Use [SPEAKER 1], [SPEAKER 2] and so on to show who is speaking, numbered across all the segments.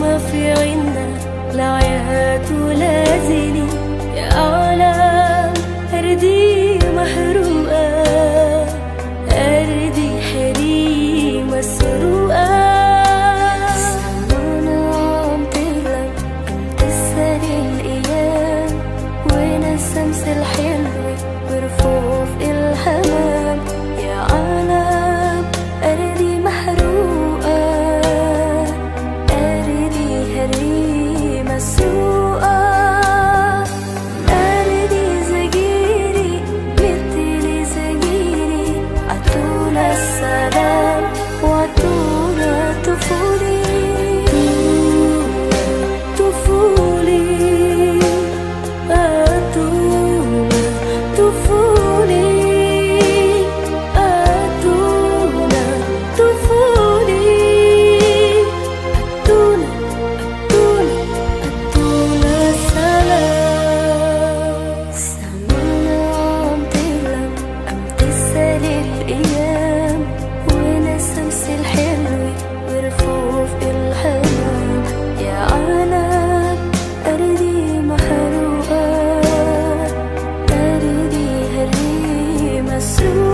[SPEAKER 1] ما في عنا لا عيات ولا soon.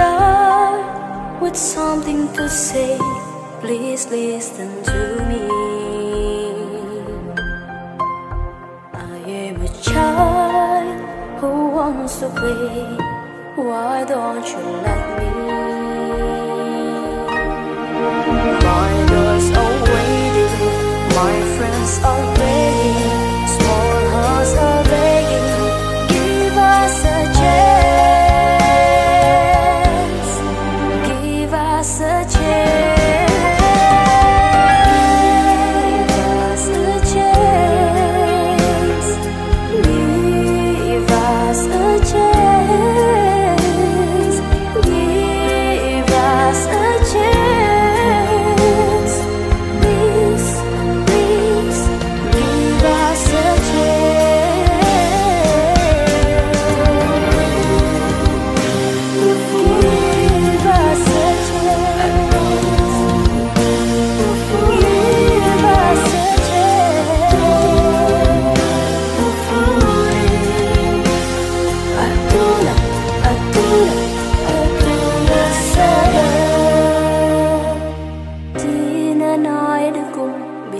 [SPEAKER 1] try with something to say. Please listen to me. I am a child who wants to play. Why don't you let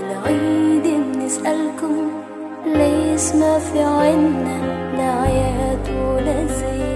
[SPEAKER 1] العيد بنسألكم ليش ما في عنا دعيات ولا زين